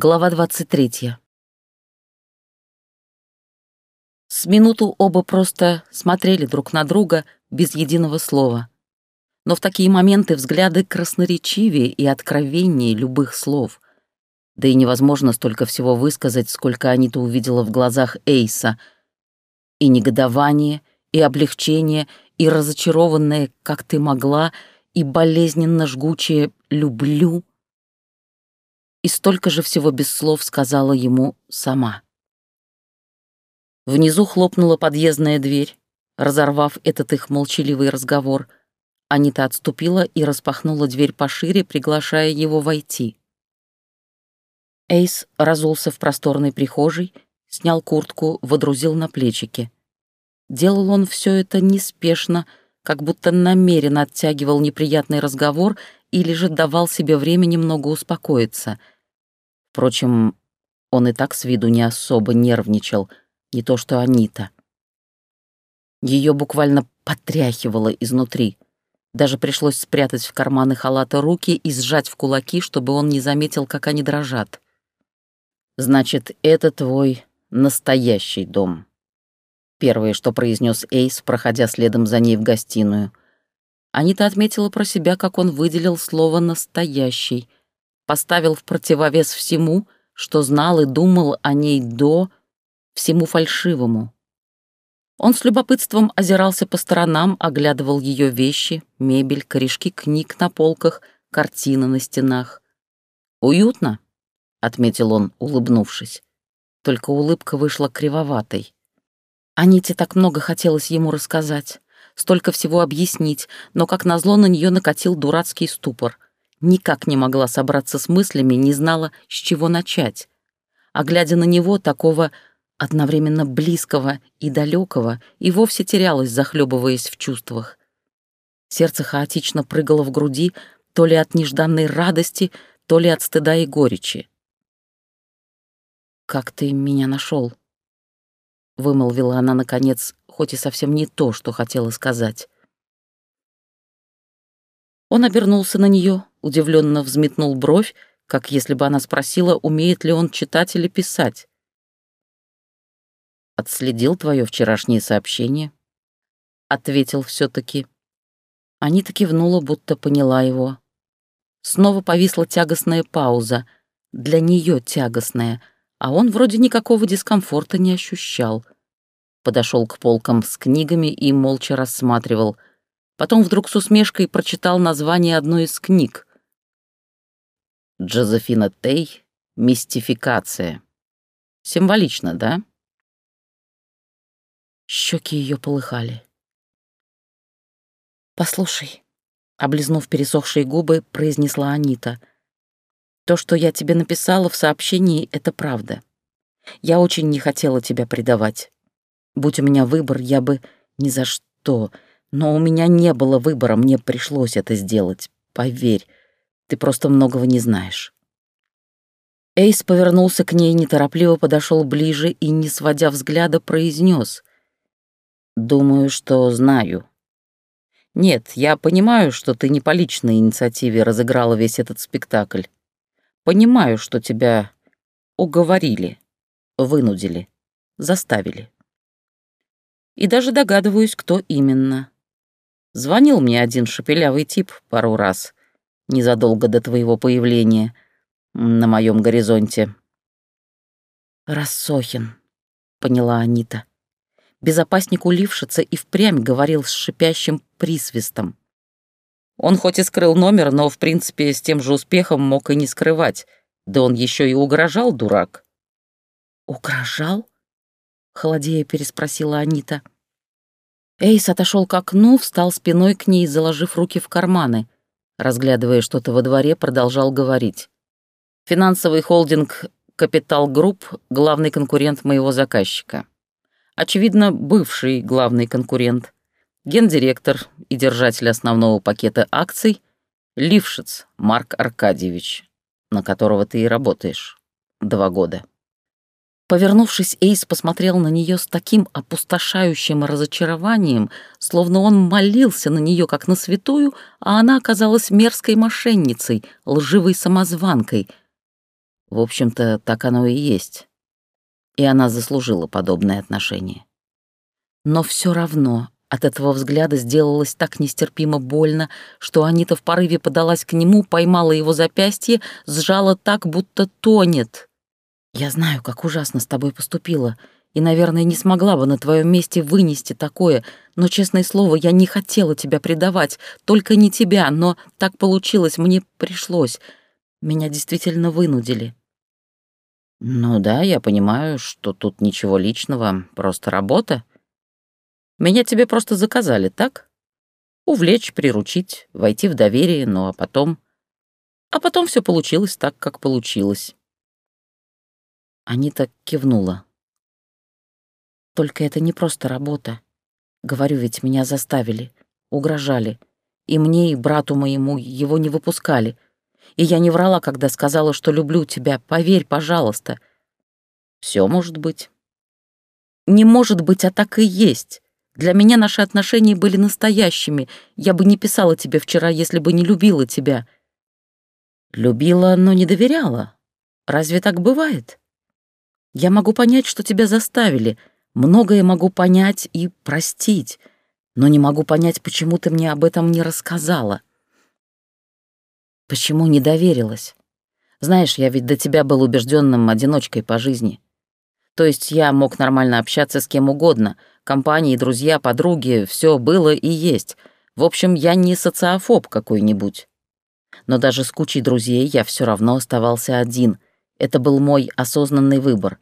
Глава 23. С минуту оба просто смотрели друг на друга без единого слова. Но в такие моменты взгляды красноречивее и откровеннее любых слов. Да и невозможно столько всего высказать, сколько Анита увидела в глазах Эйса. И негодование, и облегчение, и разочарованное, как ты могла, и болезненно жгучее «люблю», и столько же всего без слов сказала ему сама. Внизу хлопнула подъездная дверь, разорвав этот их молчаливый разговор. Анита отступила и распахнула дверь пошире, приглашая его войти. Эйс разулся в просторной прихожей, снял куртку, водрузил на плечики. Делал он все это неспешно, как будто намеренно оттягивал неприятный разговор или же давал себе время немного успокоиться. Впрочем, он и так с виду не особо нервничал, не то что Анита. Ее буквально потряхивало изнутри. Даже пришлось спрятать в карманы халата руки и сжать в кулаки, чтобы он не заметил, как они дрожат. «Значит, это твой настоящий дом», — первое, что произнес Эйс, проходя следом за ней в гостиную — Анита отметила про себя, как он выделил слово «настоящий», поставил в противовес всему, что знал и думал о ней до, всему фальшивому. Он с любопытством озирался по сторонам, оглядывал ее вещи, мебель, корешки книг на полках, картины на стенах. «Уютно», — отметил он, улыбнувшись. Только улыбка вышла кривоватой. Аните так много хотелось ему рассказать столько всего объяснить, но, как назло, на нее накатил дурацкий ступор. Никак не могла собраться с мыслями, не знала, с чего начать. А глядя на него, такого одновременно близкого и далекого, и вовсе терялась, захлебываясь в чувствах. Сердце хаотично прыгало в груди, то ли от нежданной радости, то ли от стыда и горечи. «Как ты меня нашел? вымолвила она, наконец, хоть и совсем не то, что хотела сказать. Он обернулся на нее, удивленно взметнул бровь, как если бы она спросила, умеет ли он читать или писать. «Отследил твое вчерашнее сообщение?» Ответил все таки Анита кивнула, будто поняла его. Снова повисла тягостная пауза, для нее тягостная, а он вроде никакого дискомфорта не ощущал — подошел к полкам с книгами и молча рассматривал. Потом вдруг с усмешкой прочитал название одной из книг. «Джозефина Тей. Мистификация». Символично, да? Щеки ее полыхали. «Послушай», — облизнув пересохшие губы, произнесла Анита, «то, что я тебе написала в сообщении, — это правда. Я очень не хотела тебя предавать. Будь у меня выбор, я бы ни за что. Но у меня не было выбора, мне пришлось это сделать. Поверь, ты просто многого не знаешь. Эйс повернулся к ней, неторопливо подошел ближе и, не сводя взгляда, произнес: «Думаю, что знаю. Нет, я понимаю, что ты не по личной инициативе разыграла весь этот спектакль. Понимаю, что тебя уговорили, вынудили, заставили и даже догадываюсь, кто именно. Звонил мне один шепелявый тип пару раз, незадолго до твоего появления на моем горизонте. «Рассохин», — поняла Анита. Безопасник у Лившица и впрямь говорил с шипящим присвистом. Он хоть и скрыл номер, но, в принципе, с тем же успехом мог и не скрывать. Да он еще и угрожал, дурак. «Угрожал?» Холодея переспросила Анита. Эйс отошел к окну, встал спиной к ней, заложив руки в карманы. Разглядывая что-то во дворе, продолжал говорить. «Финансовый холдинг «Капитал Групп» — главный конкурент моего заказчика. Очевидно, бывший главный конкурент. Гендиректор и держатель основного пакета акций — Лившиц Марк Аркадьевич, на которого ты и работаешь. Два года. Повернувшись, Эйс посмотрел на нее с таким опустошающим разочарованием, словно он молился на нее как на святую, а она оказалась мерзкой мошенницей, лживой самозванкой. В общем-то, так оно и есть. И она заслужила подобное отношение. Но все равно от этого взгляда сделалось так нестерпимо больно, что Анита в порыве подалась к нему, поймала его запястье, сжала так, будто тонет. «Я знаю, как ужасно с тобой поступила, и, наверное, не смогла бы на твоем месте вынести такое, но, честное слово, я не хотела тебя предавать, только не тебя, но так получилось, мне пришлось. Меня действительно вынудили». «Ну да, я понимаю, что тут ничего личного, просто работа», меня тебе просто заказали, так? Увлечь, приручить, войти в доверие, ну а потом... А потом все получилось так, как получилось. Анита кивнула. Только это не просто работа. Говорю, ведь меня заставили, угрожали. И мне, и брату моему его не выпускали. И я не врала, когда сказала, что люблю тебя. Поверь, пожалуйста. Все может быть. Не может быть, а так и есть. Для меня наши отношения были настоящими. Я бы не писала тебе вчера, если бы не любила тебя. Любила, но не доверяла. Разве так бывает? Я могу понять, что тебя заставили. Многое могу понять и простить. Но не могу понять, почему ты мне об этом не рассказала. Почему не доверилась? Знаешь, я ведь до тебя был убежденным одиночкой по жизни. То есть я мог нормально общаться с кем угодно, компании, друзья, подруги, все было и есть. В общем, я не социофоб какой-нибудь. Но даже с кучей друзей я все равно оставался один. Это был мой осознанный выбор.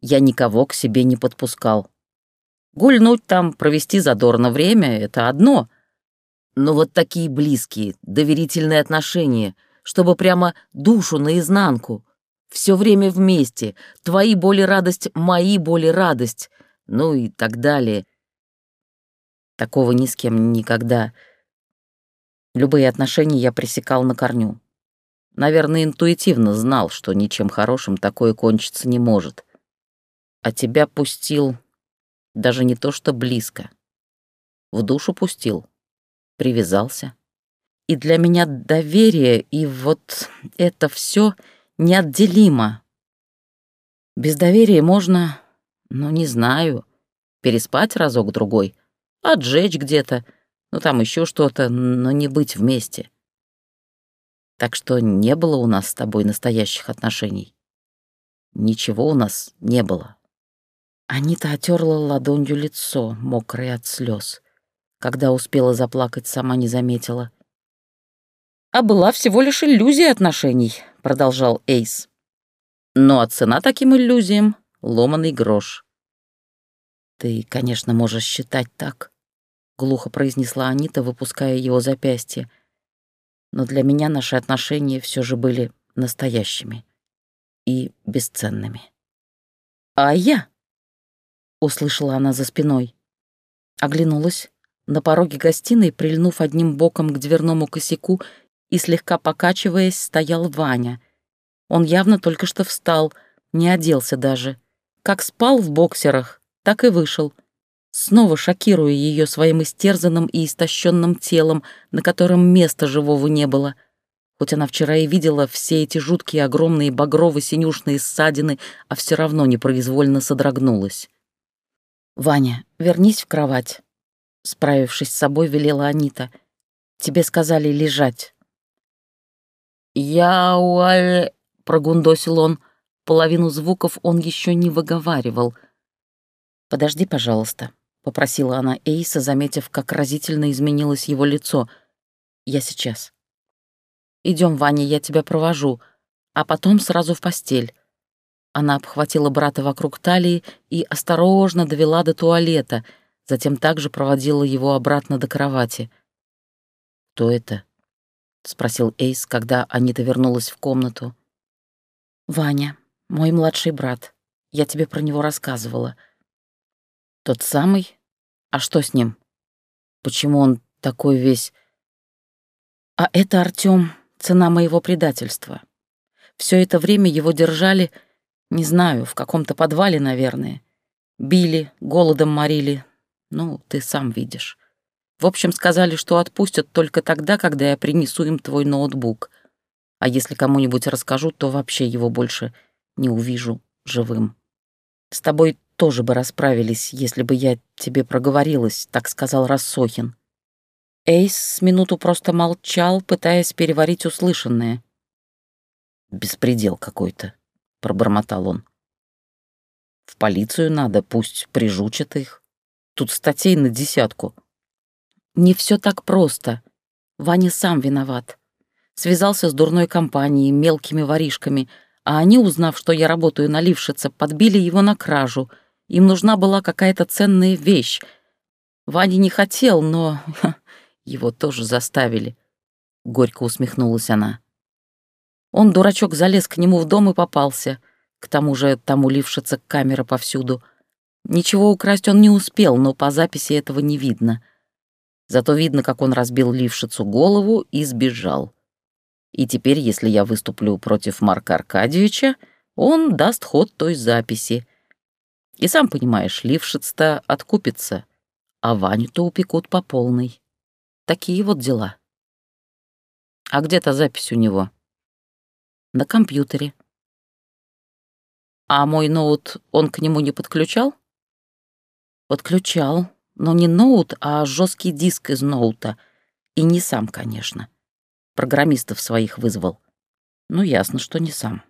Я никого к себе не подпускал. Гульнуть там, провести задорно время — это одно. Но вот такие близкие, доверительные отношения, чтобы прямо душу наизнанку, все время вместе, твои боли радость, мои боли радость — ну и так далее. Такого ни с кем никогда. Любые отношения я пресекал на корню. Наверное, интуитивно знал, что ничем хорошим такое кончиться не может. А тебя пустил даже не то что близко. В душу пустил, привязался. И для меня доверие и вот это все неотделимо. Без доверия можно ну, не знаю. Переспать разок-другой, отжечь где-то, ну там еще что-то, но не быть вместе. Так что не было у нас с тобой настоящих отношений. Ничего у нас не было. Анита отерла ладонью лицо, мокрое от слез. Когда успела заплакать, сама не заметила. «А была всего лишь иллюзия отношений», — продолжал Эйс. «Ну а цена таким иллюзиям ломаный грош. «Ты, конечно, можешь считать так», — глухо произнесла Анита, выпуская его запястье. «Но для меня наши отношения все же были настоящими и бесценными». «А я?» — услышала она за спиной. Оглянулась. На пороге гостиной, прильнув одним боком к дверному косяку и слегка покачиваясь, стоял Ваня. Он явно только что встал, не оделся даже — как спал в боксерах, так и вышел, снова шокируя ее своим истерзанным и истощенным телом, на котором места живого не было. Хоть она вчера и видела все эти жуткие огромные багрово-синюшные ссадины, а все равно непроизвольно содрогнулась. «Ваня, вернись в кровать», — справившись с собой, велела Анита. «Тебе сказали лежать». «Я уаль...» — прогундосил он. Половину звуков он еще не выговаривал. «Подожди, пожалуйста», — попросила она Эйса, заметив, как разительно изменилось его лицо. «Я сейчас». Идем, Ваня, я тебя провожу, а потом сразу в постель». Она обхватила брата вокруг талии и осторожно довела до туалета, затем также проводила его обратно до кровати. «Кто это?» — спросил Эйс, когда Анита вернулась в комнату. «Ваня», мой младший брат. Я тебе про него рассказывала. Тот самый? А что с ним? Почему он такой весь... А это, Артём, цена моего предательства. Все это время его держали, не знаю, в каком-то подвале, наверное. Били, голодом морили. Ну, ты сам видишь. В общем, сказали, что отпустят только тогда, когда я принесу им твой ноутбук. А если кому-нибудь расскажу, то вообще его больше не увижу живым. С тобой тоже бы расправились, если бы я тебе проговорилась, так сказал Рассохин. Эйс с минуту просто молчал, пытаясь переварить услышанное. «Беспредел какой-то», — пробормотал он. «В полицию надо, пусть прижучат их. Тут статей на десятку». «Не все так просто. Ваня сам виноват. Связался с дурной компанией, мелкими воришками, а они, узнав, что я работаю на Лившице, подбили его на кражу. Им нужна была какая-то ценная вещь. Ваня не хотел, но его тоже заставили. Горько усмехнулась она. Он, дурачок, залез к нему в дом и попался. К тому же там улившится камера повсюду. Ничего украсть он не успел, но по записи этого не видно. Зато видно, как он разбил лившицу голову и сбежал. И теперь, если я выступлю против Марка Аркадьевича, он даст ход той записи. И сам понимаешь, Лившиц-то откупится, а Ваню-то упекут по полной. Такие вот дела. А где то запись у него? На компьютере. А мой ноут он к нему не подключал? Подключал, но не ноут, а жесткий диск из ноута. И не сам, конечно. Программистов своих вызвал. Ну, ясно, что не сам.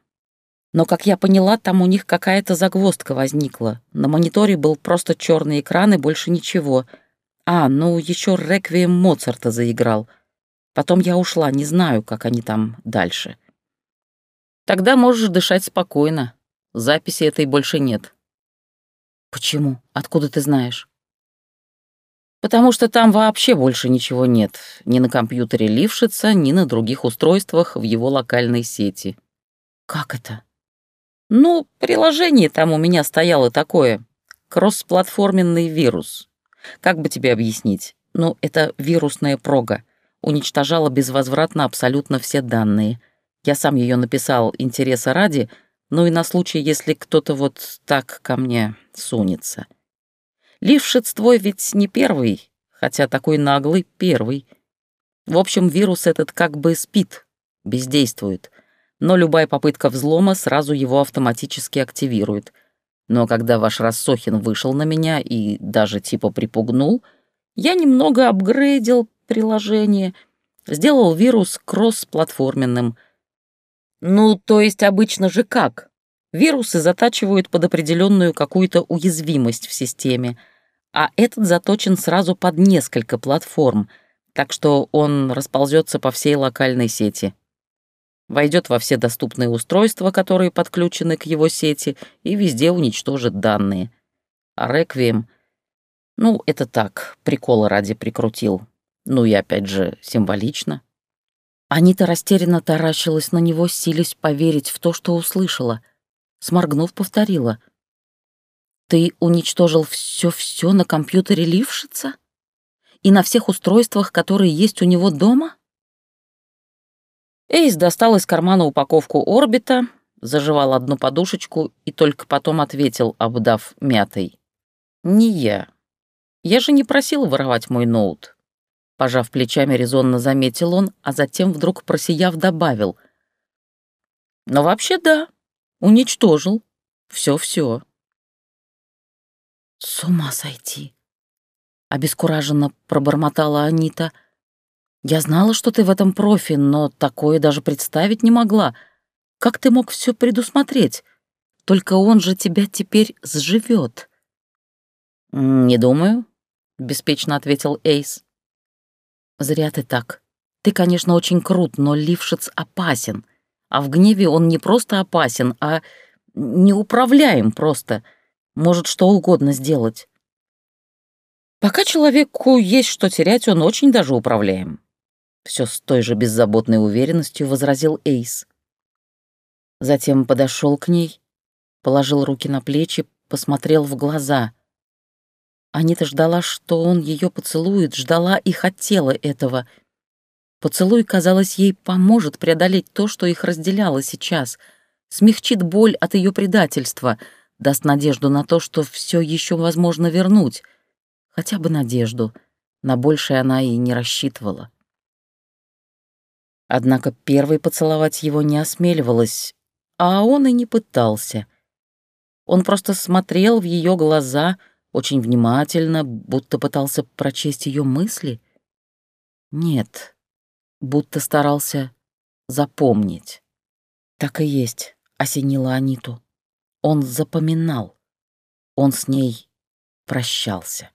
Но, как я поняла, там у них какая-то загвоздка возникла. На мониторе был просто черный экран и больше ничего. А, ну, еще реквием Моцарта заиграл. Потом я ушла, не знаю, как они там дальше. Тогда можешь дышать спокойно. Записи этой больше нет. Почему? Откуда ты знаешь? потому что там вообще больше ничего нет, ни на компьютере Лившица, ни на других устройствах в его локальной сети. Как это? Ну, приложение там у меня стояло такое. Кроссплатформенный вирус. Как бы тебе объяснить? Ну, это вирусная прога. Уничтожала безвозвратно абсолютно все данные. Я сам ее написал интереса ради, ну и на случай, если кто-то вот так ко мне сунется. Лившиц твой ведь не первый, хотя такой наглый первый. В общем, вирус этот как бы спит, бездействует, но любая попытка взлома сразу его автоматически активирует. Но когда ваш Рассохин вышел на меня и даже типа припугнул, я немного апгрейдил приложение, сделал вирус кросс-платформенным. Ну, то есть обычно же как? Вирусы затачивают под определенную какую-то уязвимость в системе, а этот заточен сразу под несколько платформ, так что он расползется по всей локальной сети. Войдет во все доступные устройства, которые подключены к его сети, и везде уничтожит данные. А Реквием... Ну, это так, прикола ради прикрутил. Ну и опять же, символично. Анита растерянно таращилась на него, силясь поверить в то, что услышала — Сморгнув, повторила. «Ты уничтожил все-все на компьютере Лившица? И на всех устройствах, которые есть у него дома?» Эйс достал из кармана упаковку орбита, заживал одну подушечку и только потом ответил, обдав мятой. «Не я. Я же не просил воровать мой ноут». Пожав плечами, резонно заметил он, а затем вдруг просияв добавил. «Но вообще да, Уничтожил. Все-все. С ума сойти. Обескураженно пробормотала Анита. Я знала, что ты в этом профи, но такое даже представить не могла. Как ты мог все предусмотреть? Только он же тебя теперь сживет. Не думаю, беспечно ответил Эйс. Зря ты так. Ты, конечно, очень крут, но Лившиц опасен — а в гневе он не просто опасен, а неуправляем просто. Может что угодно сделать. Пока человеку есть что терять, он очень даже управляем. Все с той же беззаботной уверенностью возразил Эйс. Затем подошел к ней, положил руки на плечи, посмотрел в глаза. Анита ждала, что он ее поцелует, ждала и хотела этого — Поцелуй, казалось, ей поможет преодолеть то, что их разделяло сейчас, смягчит боль от ее предательства, даст надежду на то, что все еще возможно вернуть. Хотя бы надежду. На большее она и не рассчитывала. Однако первой поцеловать его не осмеливалась, а он и не пытался. Он просто смотрел в ее глаза очень внимательно, будто пытался прочесть ее мысли. Нет, будто старался запомнить. Так и есть, осенила Аниту. Он запоминал. Он с ней прощался.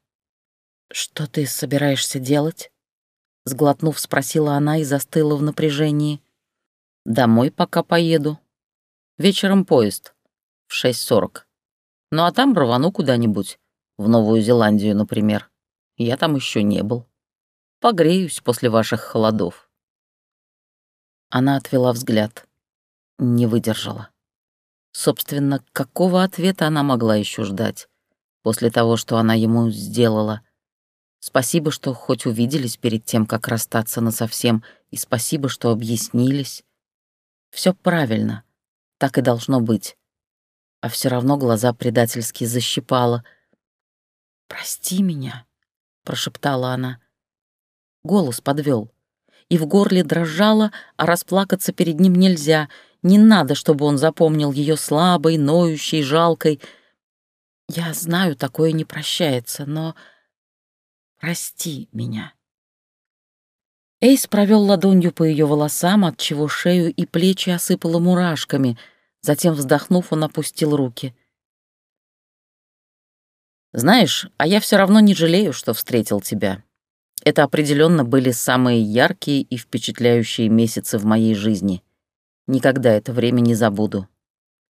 «Что ты собираешься делать?» Сглотнув, спросила она и застыла в напряжении. «Домой пока поеду. Вечером поезд. В 6.40. Ну а там рвану куда-нибудь. В Новую Зеландию, например. Я там еще не был. Погреюсь после ваших холодов». Она отвела взгляд. Не выдержала. Собственно, какого ответа она могла еще ждать после того, что она ему сделала? Спасибо, что хоть увиделись перед тем, как расстаться насовсем, и спасибо, что объяснились. Все правильно, так и должно быть. А все равно глаза предательски защипала. «Прости меня», — прошептала она. Голос подвел, и в горле дрожало, а расплакаться перед ним нельзя. Не надо, чтобы он запомнил ее слабой, ноющей, жалкой. Я знаю, такое не прощается, но Прости меня». Эйс провел ладонью по ее волосам, отчего шею и плечи осыпало мурашками. Затем, вздохнув, он опустил руки. «Знаешь, а я все равно не жалею, что встретил тебя. Это определенно были самые яркие и впечатляющие месяцы в моей жизни. Никогда это время не забуду.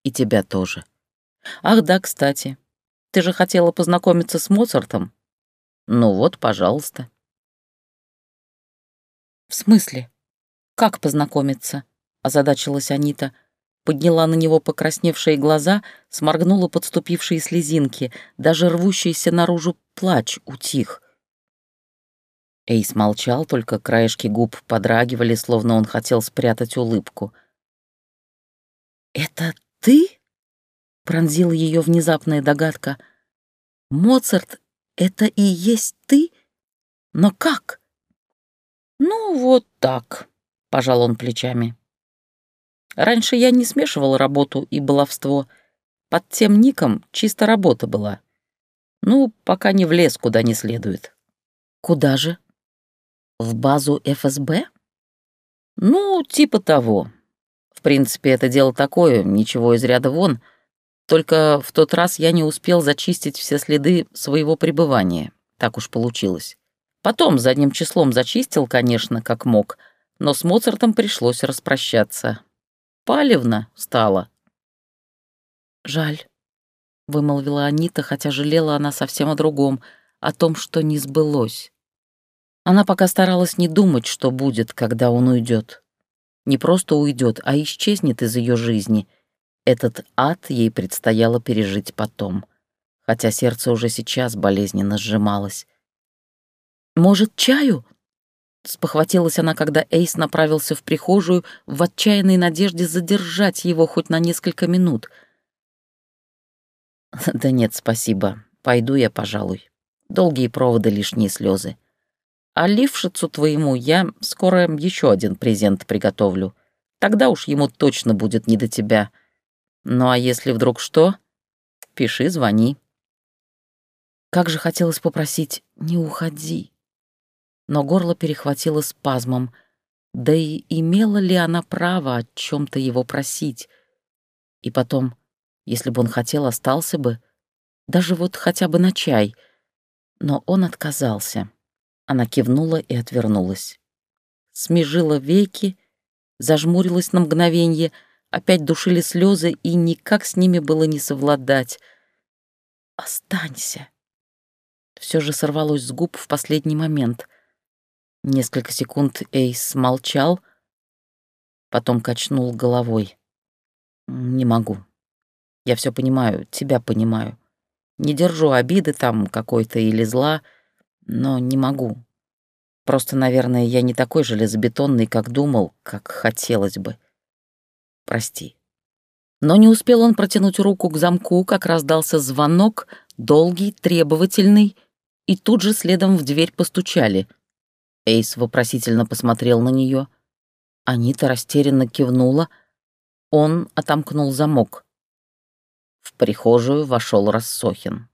И тебя тоже. Ах да, кстати, ты же хотела познакомиться с Моцартом?» Ну вот, пожалуйста. В смысле? Как познакомиться? Озадачилась Анита. Подняла на него покрасневшие глаза, сморгнула подступившие слезинки, даже рвущийся наружу плач утих. Эйс молчал, только краешки губ подрагивали, словно он хотел спрятать улыбку. «Это ты?» — пронзила ее внезапная догадка. «Моцарт это и есть ты? Но как? Ну, вот так, пожал он плечами. Раньше я не смешивал работу и баловство. Под тем ником чисто работа была. Ну, пока не влез куда не следует. Куда же? В базу ФСБ? Ну, типа того. В принципе, это дело такое, ничего из ряда вон — только в тот раз я не успел зачистить все следы своего пребывания. Так уж получилось. Потом задним числом зачистил, конечно, как мог, но с Моцартом пришлось распрощаться. Палевно стало. «Жаль», — вымолвила Анита, хотя жалела она совсем о другом, о том, что не сбылось. Она пока старалась не думать, что будет, когда он уйдет. Не просто уйдет, а исчезнет из ее жизни — этот ад ей предстояло пережить потом, хотя сердце уже сейчас болезненно сжималось. «Может, чаю?» Спохватилась она, когда Эйс направился в прихожую в отчаянной надежде задержать его хоть на несколько минут. «Да нет, спасибо. Пойду я, пожалуй. Долгие проводы, лишние слезы. А Лившицу твоему я скоро еще один презент приготовлю. Тогда уж ему точно будет не до тебя. Ну а если вдруг что, пиши, звони. Как же хотелось попросить «не уходи». Но горло перехватило спазмом. Да и имела ли она право о чем то его просить? И потом, если бы он хотел, остался бы, даже вот хотя бы на чай. Но он отказался. Она кивнула и отвернулась. Смежила веки, зажмурилась на мгновенье — Опять душили слезы, и никак с ними было не совладать. «Останься!» Все же сорвалось с губ в последний момент. Несколько секунд Эйс молчал, потом качнул головой. «Не могу. Я все понимаю, тебя понимаю. Не держу обиды там какой-то или зла, но не могу. Просто, наверное, я не такой железобетонный, как думал, как хотелось бы прости». Но не успел он протянуть руку к замку, как раздался звонок, долгий, требовательный, и тут же следом в дверь постучали. Эйс вопросительно посмотрел на нее. Анита растерянно кивнула. Он отомкнул замок. В прихожую вошел Рассохин.